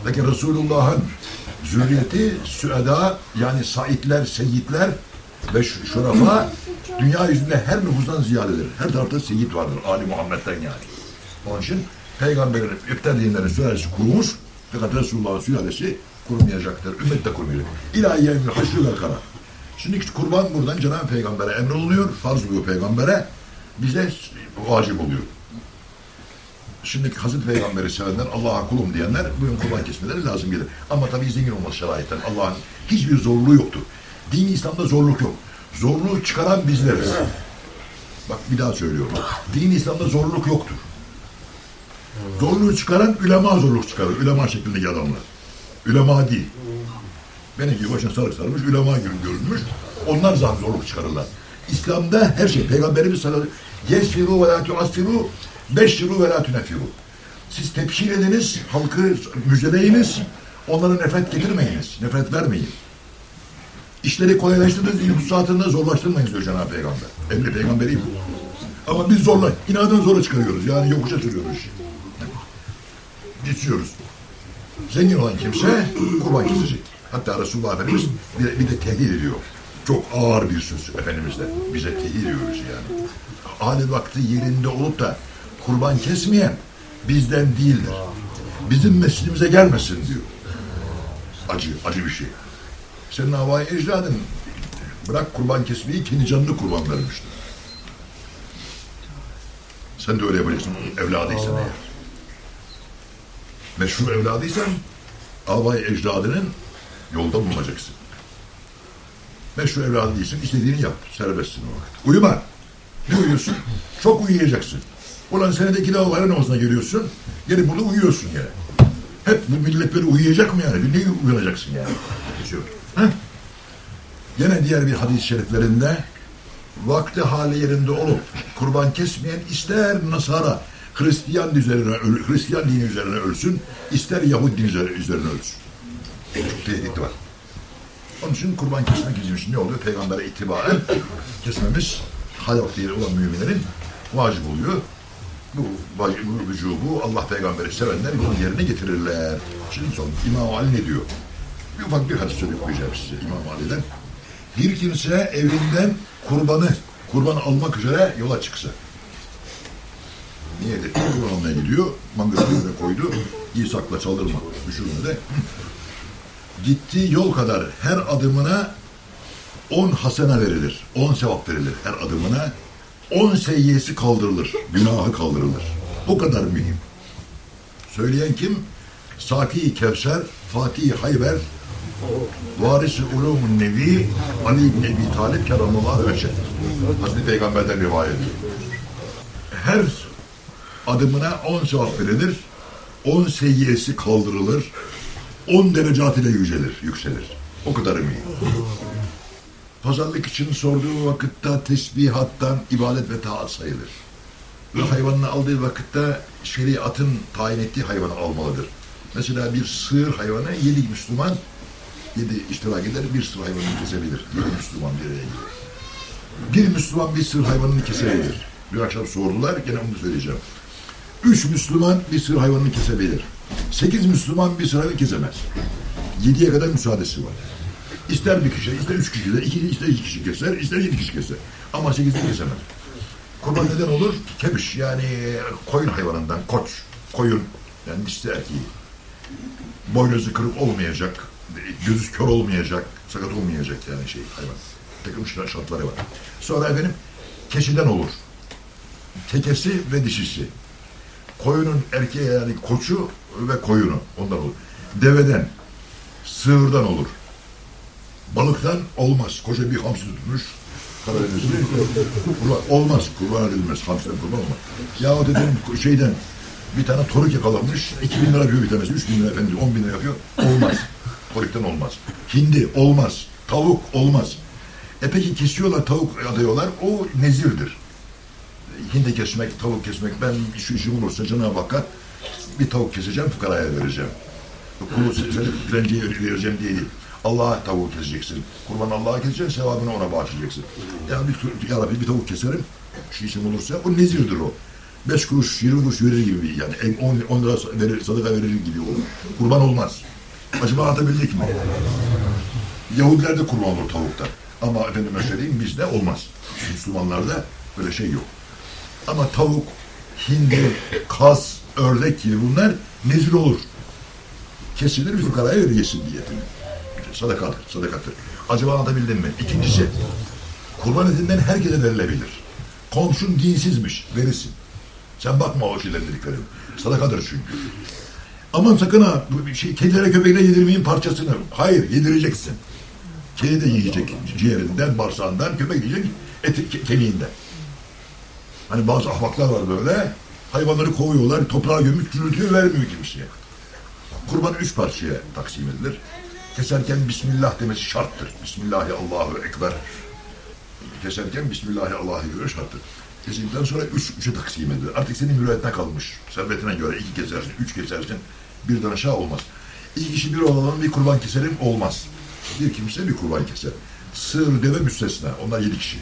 Lakin Resulullah'ın zürriyeti, süeda yani saitler, seyyidler ve şurafa dünya yüzünde her nüfustan ziyadedir. Her tarafta seyyid vardır. Ali Muhammed'den yani. Onun için peygamberin iptal dinlerin sülalesi kurumuş fakat Resulullah'ın sülalesi kurumayacaktır. Ümmet de kurmayacak. İlahi yevmil haşrı vel karar. Şimdi kurban buradan Cenab-ı Peygamber'e emrolunuyor, farz oluyor peygambere, bize vacip oluyor. Şimdiki Hazreti Peygamber'i sevenler, Allah'a kulum diyenler bugün kurban kesmeleri lazım gelir. Ama tabii zengin olması şerayetten Allah'ın hiçbir zorluğu yoktur. Din İslam'da zorluk yok. Zorluğu çıkaran bizleriz. Bak bir daha söylüyorum. Din İslam'da zorluk yoktur. Zorluğu çıkaran ülema zorluk çıkarır. Ülema şeklindeki adamlar. Ülema değil. Benim gibi başına sarık sarılmış, ülema görünmüş. Onlar zaten zorluk çıkarırlar. İslam'da her şey, Peygamberimiz sallallahu aleyhi ve sellem tuassiru, beşşiru ve la tunefiru. Siz tepşir ediniz, halkı müjdeleyiniz, onlara nefret getirmeyiniz, nefret vermeyin. İşleri kolaylaştırdınız, ilhusatını zorlaştırmayın diyor Cenab-ı Peygamber. Emri peygamberi bu. Ama biz zorla, inadına zora çıkarıyoruz. Yani yokuşa sürüyoruz. Geçiyoruz. Zengin olan kimse kurban kesecek. Hatta Resulullah Efendimiz bir, bir de tehdit ediyor. Çok ağır bir söz Efendimizle. Bize tehdit ediyoruz yani. Hali vakti yerinde olup da kurban kesmeyen bizden değildir. Bizim mescidimize gelmesin diyor. Acı, acı bir şey. Senin havai ecdadın bırak kurban kesmeyi kendi canını kurban vermiştir. Sen de öyle yapacaksın evladıysan eğer. Meşhur evladıysan albay ecdadının yolda bulunacaksın. Meşhur evladı değilsin, istediğini yap, serbestsin o vakit. Uyuma. Ne uyuyorsun? Çok uyuyacaksın. Ulan senedeki lavaboların olmasına geliyorsun, geri burada uyuyorsun yani. Hep bu millet böyle uyuyacak mı yani? Ne uyanacaksın yani? Geçiyor. Gene diğer bir hadis-i şeriflerinde vakti hali yerinde olup kurban kesmeyen ister Nasara Hristiyan üzerine öl, Hristiyan dini üzerine ölsün, ister Yahudi dini üzerine, ölsün. En çok tehdit var. Onun için kurban kesmek bizim için ne oluyor? Peygamber'e itibaren kesmemiz hal vakti olan müminlerin vacip oluyor. Bu, vücubu Allah peygamberi sevenler bunun yerine getirirler. Şimdi son İmam Ali ne diyor? Bir ufak bir hadis söyleyip okuyacağım size İmam Ali'den. Bir kimse evinden kurbanı, kurban almak üzere yola çıksa. Niyet etti, kurban almaya gidiyor. Mangasını önüne koydu. İyi sakla çaldırma. Düşürme de. Gittiği yol kadar her adımına on hasena verilir. On sevap verilir her adımına. On seyyesi kaldırılır. Günahı kaldırılır. O kadar mühim. Söyleyen kim? Saki Kevser, Fatih Hayber, Varisi Ulumun Nevi, Ali İbni Ebi Talip Keramallah Öşet. Hazreti Peygamber'den rivayet. Her adımına on sevap verilir, on seyyiyesi kaldırılır, on derecat ile yücelir, yükselir. O kadar mühim. Pazarlık için sorduğu vakitte tesbihattan ibadet ve taat sayılır. Ve hayvanını aldığı vakitte şeriatın tayin ettiği hayvanı almalıdır. Mesela bir sığır hayvanı yedi Müslüman yedi iştirak eder, bir sığır hayvanını kesebilir. Yedi Müslüman bir araya gelir. Bir Müslüman bir sığır hayvanını kesebilir. Bir akşam sordular, gene onu söyleyeceğim. Üç Müslüman bir sığır hayvanını kesebilir. Sekiz Müslüman bir sığır hayvanı kesemez. Yediye kadar müsaadesi var. İster bir kişi, ister üç kişi, iki, ister iki kişi keser, ister yedi kişi keser. Ama sekizde kesemez. Kurban neden olur? Kebiş yani koyun hayvanından, koç, koyun yani dişli erkeği. Boynuzu kırık olmayacak, gözü kör olmayacak, sakat olmayacak yani şey hayvan. Takım şartları var. Sonra efendim keçiden olur. Tekesi ve dişisi. Koyunun erkeği yani koçu ve koyunu ondan olur. Deveden, sığırdan olur. Balıktan olmaz. Koca bir hamsi tutmuş. Kurban, olmaz. Kurban edilmez. Hamsiden kurban olmaz. Yahut dedim şeyden bir tane toruk yakalamış. 2000 lira yapıyor bir tanesi. 3000 lira efendim 10 bin lira yapıyor. Olmaz. Torikten olmaz. Hindi olmaz. Tavuk olmaz. E peki kesiyorlar tavuk adıyorlar. O nezirdir. Hindi kesmek, tavuk kesmek. Ben şu işim olursa Cenab-ı Hakk'a bir tavuk keseceğim, fukaraya vereceğim. Kulu dilenciye vereceğim diye. Allah'a tavuk keseceksin. Kurban Allah'a keseceksin, sevabını ona bağışlayacaksın. Yani bir, ya Rabbi bir tavuk keserim, şu işim olursa, o nezirdir o. beş kuruş, yirmi kuruş verir gibi yani. On, on lira verir, sadaka verir gibi olur. Kurban olmaz. Acaba anlatabildik mi? Yahudiler de kurban olur tavuktan. Ama efendime söyleyeyim bizde olmaz. Müslümanlarda böyle şey yok. Ama tavuk, hindi, kas, ördek gibi bunlar nezil olur. Kesilir fukaraya verir yesin diyetini. Sadakadır, sadakattır. Acaba anlatabildim mi? İkincisi, kurban etinden herkese verilebilir. Komşun dinsizmiş, verirsin. Sen bakma o şeyler dediklerim. Sadakadır çünkü. Aman sakın ha, şey, kedilere köpeklere yedirmeyin parçasını. Hayır, yedireceksin. Kedi de yiyecek ciğerinden, bağırsağından, köpek yiyecek eti, ke- kemiğinden. Hani bazı ahmaklar var böyle, hayvanları kovuyorlar, toprağa gömüp çürütüyor, vermiyor kimseye. Kurban üç parçaya taksim edilir. Keserken Bismillah demesi şarttır. Bismillahi Allahu Ekber. Keserken Bismillahi Allah'ı göre şarttır. Kesildikten sonra üç, üçe taksim edilir. Artık senin mürüvvetine kalmış. Servetine göre iki kesersin, üç kesersin. Birden aşağı olmaz. İki kişi bir olalım bir kurban keselim olmaz. Bir kimse bir kurban keser. Sığır, deve müstesna. Onlar yedi kişi.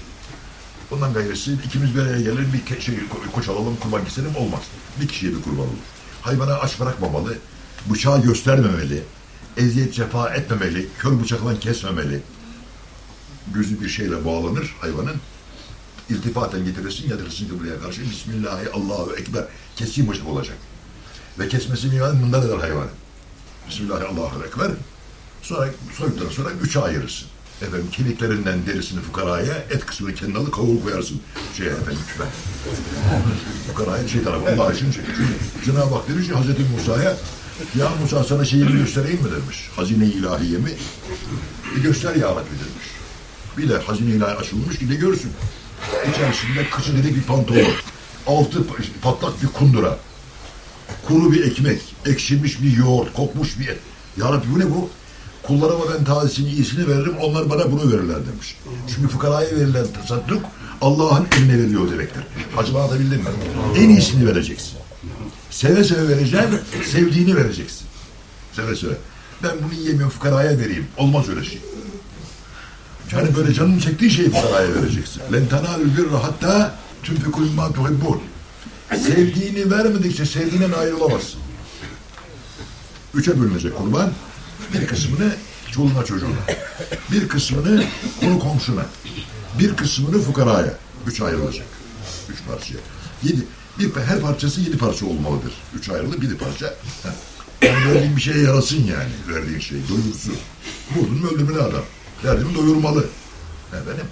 Ondan gayrısı ikimiz bir araya gelir bir şey ko- koç alalım kurban keselim olmaz. Bir kişiye bir kurban olur. Hayvana aç bırakmamalı, bıçağı göstermemeli, eziyet cefa etmemeli, kör bıçakla kesmemeli. Gözü bir şeyle bağlanır hayvanın. İltifaten getirirsin, yatırırsın kıbleye karşı. Bismillahi Allahu Ekber. Keseyim bıçak olacak. Ve kesmesi meyvanın bundan eder hayvanı. Bismillahi Allahu Ekber. Sonra soyduktan sonra üçe ayırırsın. Efendim kemiklerinden derisini fukaraya, et kısmını kendine alıp kavur koyarsın. Şey efendim küpe. fukaraya şey tarafı Allah için şey. Cenab-ı Hak demiş ki Hazreti Musa'ya ya Musa sana şeyimi göstereyim mi demiş. Hazine-i ilahiyemi. Bir göster ya Rabbi demiş. Bir de hazine ilahi açılmış ki de görsün. İçerisinde kıçı dedik bir pantolon. Altı patlak bir kundura. Kuru bir ekmek. Ekşimiş bir yoğurt. Kokmuş bir et. Ya Rabbi bu ne bu? Kullarıma ben tazesini iyisini veririm. Onlar bana bunu verirler demiş. Çünkü fukaraya verilen tasadduk Allah'ın eline veriliyor demektir. Acaba anlatabildim mi? En iyisini vereceksin. Seve seve vereceksin. Sevdiğini vereceksin. Seve seve. Ben bunu yiyemiyorum fukaraya vereyim. Olmaz öyle şey. Yani böyle canın çektiği şeyi fukaraya vereceksin. Len tenâlül birra hatta tünfikû mâ tuhibbûn. Sevdiğini vermedikçe sevdiğinden ayrılamazsın. Üçe bölünecek kurban. Bir kısmını çoluğuna çocuğuna. Bir kısmını konu komşuna. Bir kısmını fukaraya. Üç ayrılacak. Üç parçaya. Yedi. Bir, her parçası yedi parça olmalıdır. Üç ayrılı bir parça. Yani verdiğin bir şeye yarasın yani. Verdiğin şey. Doyursun. Vurdun mu öldürmeli adam. Derdimi doyurmalı. Efendim.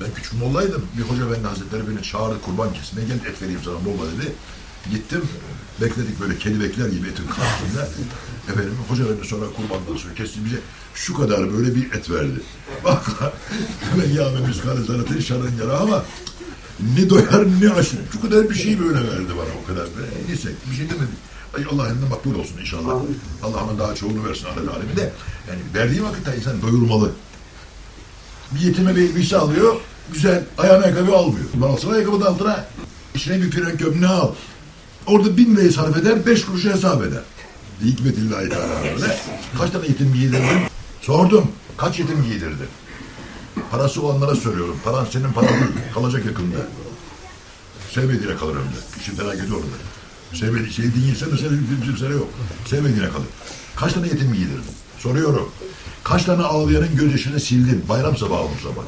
Ben küçük mollaydım. Bir hoca efendi hazretleri beni çağırdı kurban kesmeye. Gel et vereyim sana molla dedi. Gittim. Bekledik böyle kedi bekler gibi etin karşısında. Efendim hoca efendi sonra kurbandan sonra kesti bize şu kadar böyle bir et verdi. Bak ben yağmemiz karı zaten şarın yara ama ne doyar ne aç. Şu kadar bir şey böyle verdi bana o kadar. Be. Neyse bir şey demedik. Ay Allah elinden makbul olsun inşallah. Allah hemen daha çoğunu versin alem aleminde. Yani verdiği vakitte insan doyurmalı. Bir yetime bir elbise alıyor. Güzel. Ayağına ayakkabı almıyor. Ben alsana ayakkabının altına içine bir fren gömleği al. Orada bin lirayı sarf eder, beş kuruşu hesap eder. Hikmetillahi Teala böyle. Kaç tane yetim giydirdin? Sordum. Kaç yetim giydirdin? Parası olanlara söylüyorum. Paran senin paran. Kalacak yakında. Sevmediğine kalır hem de. İşin felaket orada. Sevmedi, sevdiğin insan da senin bir kimse yok. Sevmediğine kalır. Kaç tane yetim giydirdin? Soruyorum. Kaç tane ağlayanın gözyaşını sildin? Bayram sabahı bu sabah.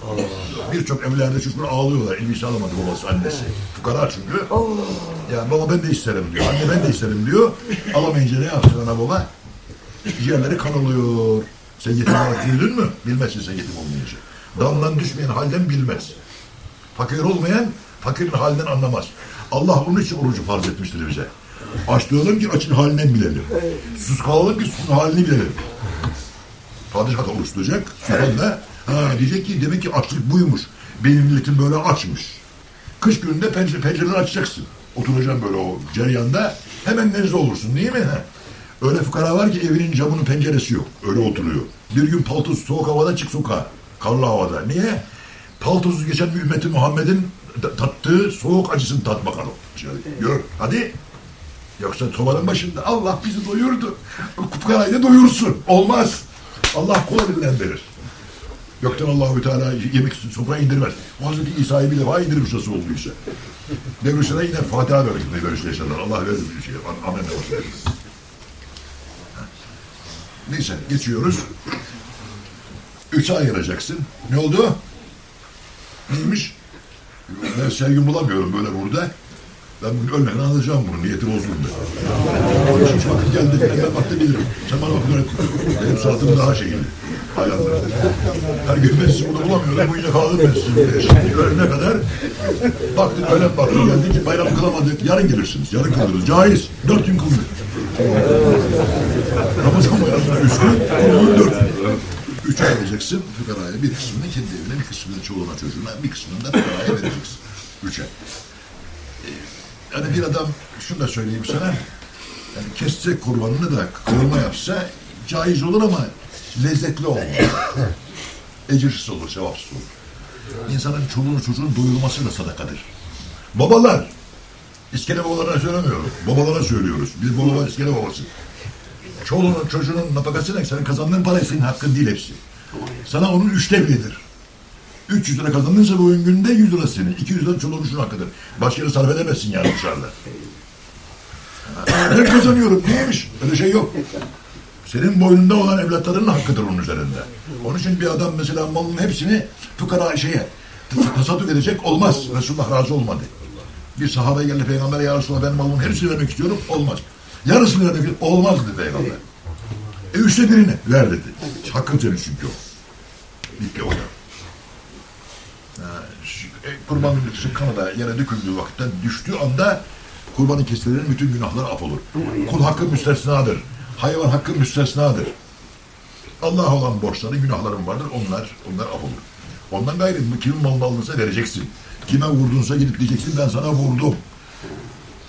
Birçok evlerde çünkü ağlıyorlar. Elbise alamadı babası, annesi. Fukara çünkü. Ya baba ben de isterim diyor. Anne ben de isterim diyor. Alamayınca ne yapsın ana baba? Ciğerleri kan oluyor. Sen yetim olarak büyüdün mü? Bilmezsin sen yetim olmayınca. Damdan düşmeyen halden bilmez. Fakir olmayan fakirin halinden anlamaz. Allah onun için orucu farz etmiştir bize. Aç diyorlar ki açın halinden bilelim. Sus kalalım ki susun halini bilelim. Padişah da oruç tutacak. Sultan ha, diyecek ki demek ki açlık buymuş. Benim milletim böyle açmış. Kış gününde pencere, pencereleri açacaksın. Oturacaksın böyle o ceryanda. Hemen nezle olursun değil mi? Ha. Öyle fukara var ki evinin camının penceresi yok. Öyle oturuyor. Bir gün paltosuz soğuk havada çık sokağa. Karlı havada. Niye? Paltosuz geçen bir ümmeti Muhammed'in tattığı soğuk acısını tat bakalım. Gör. Hadi. Yoksa sobanın başında Allah bizi doyurdu. Fukarayı da doyursun. Olmaz. Allah kul elinden verir. Gökten Allahü Teala yemek sofraya indirmez. O Hazreti İsa'yı bir defa indirmiş nasıl olduysa. Devrüşene iner Fatiha ne böyle şeyler. Allah verir bir şey. Amen. Neyse geçiyoruz. Üçe ayıracaksın. Ne oldu? Neymiş? Ben sevgim bulamıyorum böyle burada. Ben bugün ölmeden alacağım bunu. Niyetim olsun be. Onun vakit geldi. Ben vakti bilirim. Sen bana öğret. Benim saatim daha şeyli. Hayaldir. Her gün ben sizi burada bulamıyorum. Bu yine kaldım ben sizi. Şimdi ölene kadar vaktin öğlen vakti geldi ki bayram kılamadık. Yarın gelirsiniz. Yarın kılırız. Caiz. Dört gün kıldık. Ramazan bayramına üç gün. Kıldık dört gün. Üç ay vereceksin fukaraya. Bir kısmını kendi evine, bir kısmını çoluğuna çocuğuna, bir kısmını da fukaraya vereceksin. Üç ay. Yani bir adam şunu da söyleyeyim sana. Yani kesecek kurbanını da kırma yapsa caiz olur ama lezzetli olmaz. Ecirsiz olur, sevapsız olur. İnsanın çoluğunu çocuğun doyurması da sadakadır. Babalar, iskele babalarına söylemiyorum. Babalara söylüyoruz. Biz baba iskele babası. Çoluğunun çocuğunun nafakası ne? Senin kazandığın para senin hakkın değil hepsi. Sana onun üçte biridir. 300 lira kazandınsa bu günde 100 lira senin. 200 lira çoluğun şunun hakkıdır. Başka yere sarf edemezsin yani dışarıda. Ben kazanıyorum. Neymiş? Öyle şey yok. Senin boynunda olan evlatlarının hakkıdır onun üzerinde. Onun için bir adam mesela malının hepsini fukara şeye tasadduk edecek olmaz. Resulullah razı olmadı. Bir sahabe geldi peygambere ya Resulallah ben malımın hepsini vermek istiyorum. Olmaz. Yarısını vermek olmaz dedi peygamber. E üçte birini ver dedi. Hakkın senin çünkü o. Bitti o da. E, kurbanın şu kanı da yere döküldüğü vakitte düştüğü anda kurbanın kesilerin bütün günahları af olur. Kul hakkı müstesnadır. Hayvan hakkı müstesnadır. Allah olan borçları, günahların vardır. Onlar, onlar af olur. Ondan gayrı kimin malını alınsa vereceksin. Kime vurdunsa gidip diyeceksin ben sana vurdum.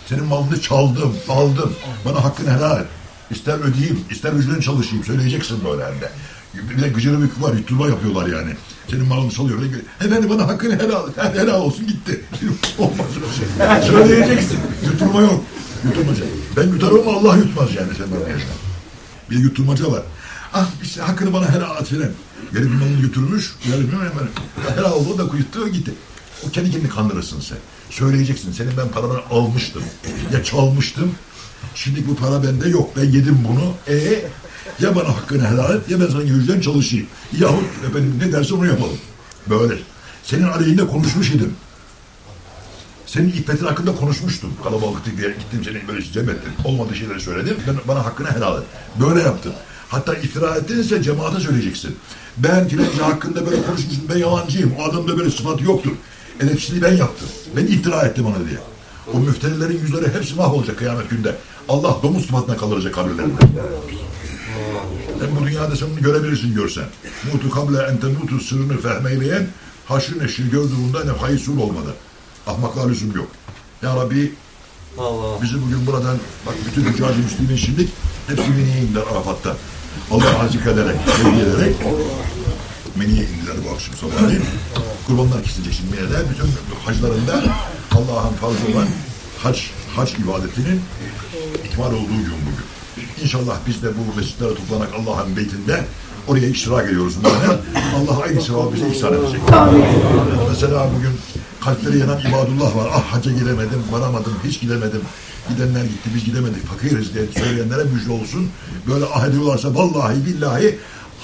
Senin malını çaldım, aldım. Bana hakkını helal et. İster ödeyeyim, ister ücretini çalışayım. Söyleyeceksin böyle halde. Bir de gıcırı bir var, yutturma yapıyorlar yani. Senin malını çalıyor. Efendim bana hakkını helal. Helal olsun gitti. Olmaz öyle şey. Söyleyeceksin. Yutturma yok. Yutturmaca. Ben yutarım ama Allah yutmaz yani sen bana yaşa. Bir yutturmaca var. Ah işte hakkını bana helal et falan. Geri bir malını götürmüş. Yani hemen helal oldu da yuttu gitti. O kendi kendini kandırırsın sen. Söyleyeceksin. Senin ben paranı almıştım. Ya çalmıştım. Şimdi bu para bende yok. Ben yedim bunu. E ya bana hakkını helal et ya ben sana yüzden çalışayım. Yahut efendim ne derse onu yapalım. Böyle. Senin aleyhinde konuşmuş idim. Senin iffetin hakkında konuşmuştum. Kalabalıktık diye gittim seni böyle cem ettim. Olmadığı şeyleri söyledim. Ben, bana hakkını helal et. Böyle yaptın. Hatta iftira ettinse cemaate söyleyeceksin. Ben filanca hakkında böyle konuşmuşum. Ben yalancıyım. O adamda böyle sıfatı yoktur. Edepsizliği ben yaptım. Ben iftira ettim ona diye. O müfterilerin yüzleri hepsi mahvolacak kıyamet günde. Allah domuz sıfatına kalıracak kabirlerinde. Hem bu dünyada sen bunu görebilirsin görsen. Mutu kable ente mutu sırrını fehmeyleyen haşr neşri gördüğünde ne hayır sur olmadı. Ahmaklar lüzum yok. Ya Rabbi Allah. bizi bugün buradan bak bütün Hüccaci Müslümin şimdilik hepsi Meni'ye indiler Arafat'ta. Allah azık ederek, hediye ederek Meni'ye indiler bu akşam sabahleyin. Kurbanlar kesilecek şimdi Meni'de. Bütün haclarında Allah'ın farz olan hac, hac ibadetinin ikmal olduğu gün bugün. İnşallah biz de bu mescitlere toplanarak Allah'ın beytinde oraya iştirak ediyoruz. Allah aynı sevabı bize ihsan edecek. Mesela bugün kalpleri yanan ibadullah var. Ah hacca gidemedim, varamadım, hiç gidemedim. Gidenler gitti, biz gidemedik, fakiriz diye söyleyenlere müjde olsun. Böyle ah ediyorlarsa vallahi billahi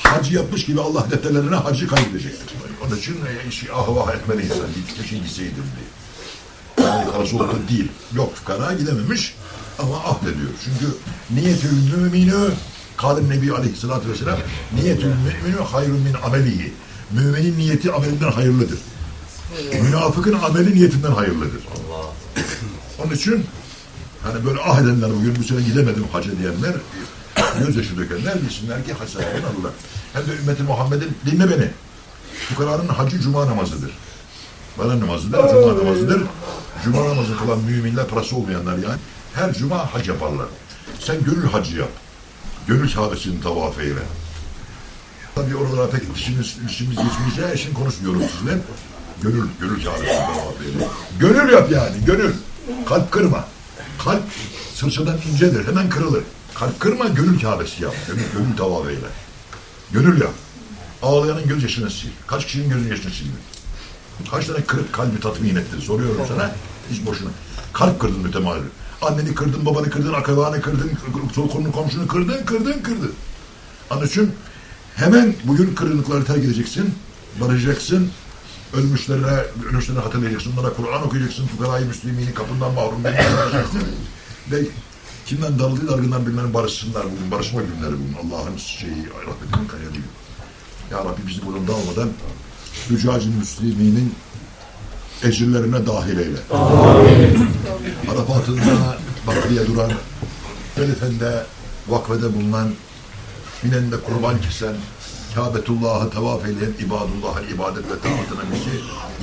hacı yapmış gibi Allah defterlerine hacı kaydedecektir. Onun için işi ah vah etmeli insan. Keşke gitseydim diye. Yani karısı oldu değil. Yok fukara gidememiş ama ahdediyor. Çünkü niyetül müminü Kadim Nebi Aleyhisselatü Vesselam niyetül müminü hayrun min amelihi. Müminin niyeti amelinden hayırlıdır. Münafıkın ameli niyetinden hayırlıdır. Onun için hani böyle ah edenler bugün bu sene gidemedim hacı diyenler gözyaşı dökenler bilsinler ki haseneden alırlar. Hem de ümmeti Muhammed'in dinle beni. Fukaranın hacı cuma namazıdır. Bana namazıdır, cuma namazıdır. Cuma namazı kılan müminler parası olmayanlar yani her cuma hac yaparlar. Sen gönül hacı yap. Gönül Kabe'sini tavaf eyle. Tabii oralara pek işimiz, işimiz geçmeyeceği için konuşmuyorum sizinle. Gönül, gönül Kabe'sini tavaf eyle. Gönül yap yani, gönül. Kalp kırma. Kalp sırçadan incedir, hemen kırılır. Kalp kırma, gönül Kabe'si yap. Gönül, gönül tavaf eyle. Gönül yap. Ağlayanın gözyaşını sil. Kaç kişinin gözün yaşını sildin? Kaç tane kırık kalbi tatmin ettin? Soruyorum sana. Hiç boşuna. Kalp kırdın mütemadi. Anneni kırdın, babanı kırdın, akrabanı kırdın, konunu komşunu kırdın, kırdın, kırdın. Onun için hemen bugün kırınıkları terk edeceksin, barışacaksın, ölmüşlere, ölmüşlere hatırlayacaksın, onlara Kur'an okuyacaksın, fukarayı müslimini kapından mahrum bırakacaksın. Kimden darıldığı dargından bilmem barışsınlar bugün, barışma günleri bugün. Allah'ın şeyi, rahmetinin kaynağı. Ya Rabbi bizi buradan dağılmadan Hüccacın Müslüminin ecirlerine dahil eyle. Amin. Arafat'ında bakliye duran, Belife'nde vakfede bulunan, Minen'de kurban kesen, Kabetullah'ı tavaf eyleyen ibadullah'ın ibadet ve taatına bizi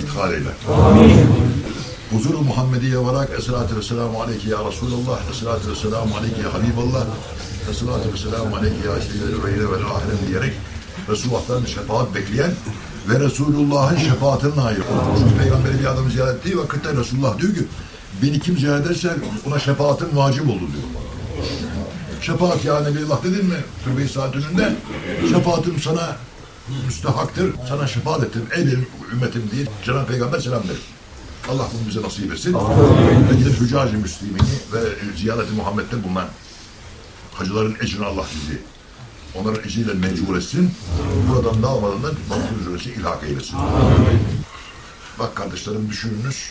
ithal eyle. Amin. Huzur-u Muhammediye varak Esselatü Vesselamu Aleyke ya Resulallah, Esselatü Vesselamu Aleyke ya Habiballah, Esselatü Vesselamu Aleyke ya Seyyidel Reyne vel Ahirem diyerek Resulullah'tan şefaat bekleyen ve Resulullah'ın şefaatine layık olur. Çünkü Peygamberi bir adamı ziyaret ettiği vakitte Resulullah diyor ki beni kim ziyaret ederse ona şefaatim vacip olur diyor. Şefaat ya Nebiullah dedin mi türbe-i saat önünde şefaatim sana müstehaktır. Sana şefaat ettim. Ey benim ümmetim diye Cenab-ı Peygamber selam verir. Allah bunu bize nasip etsin. Ve gidip Hüccac-ı Müslimini ve ziyareti Muhammed'de bulunan hacıların ecrini Allah bizi onların ecriyle mecbur etsin. Buradan dağılmadan da Mansur Züresi ilhak eylesin. Bak kardeşlerim düşününüz.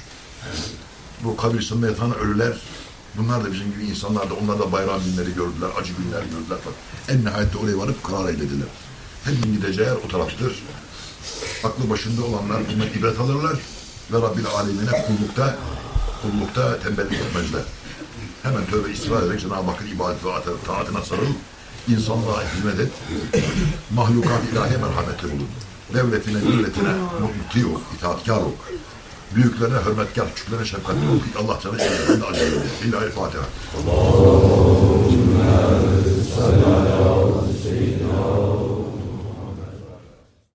Bu kabristanında yatan ölüler bunlar da bizim gibi insanlar da onlar da bayram günleri gördüler, acı günler gördüler. Bak, en nihayette oraya varıp karar eylediler. Hepinin gideceği yer o taraftır. Aklı başında olanlar bundan ibret alırlar ve Rabbil Alemine kullukta kullukta tembellik etmezler. Hemen tövbe istiğfar ederek Cenab-ı Hakk'ın ibadet ve taatına sarıl insanlığa hizmet et, mahlukat ilahi merhameti bulun. Devletine, milletine mutti ol, itaatkar ol. Büyüklerine hürmetkar, küçüklerine şefkatli ol. Allah sana şerefinde eder. İlahi Fatiha. Allahümme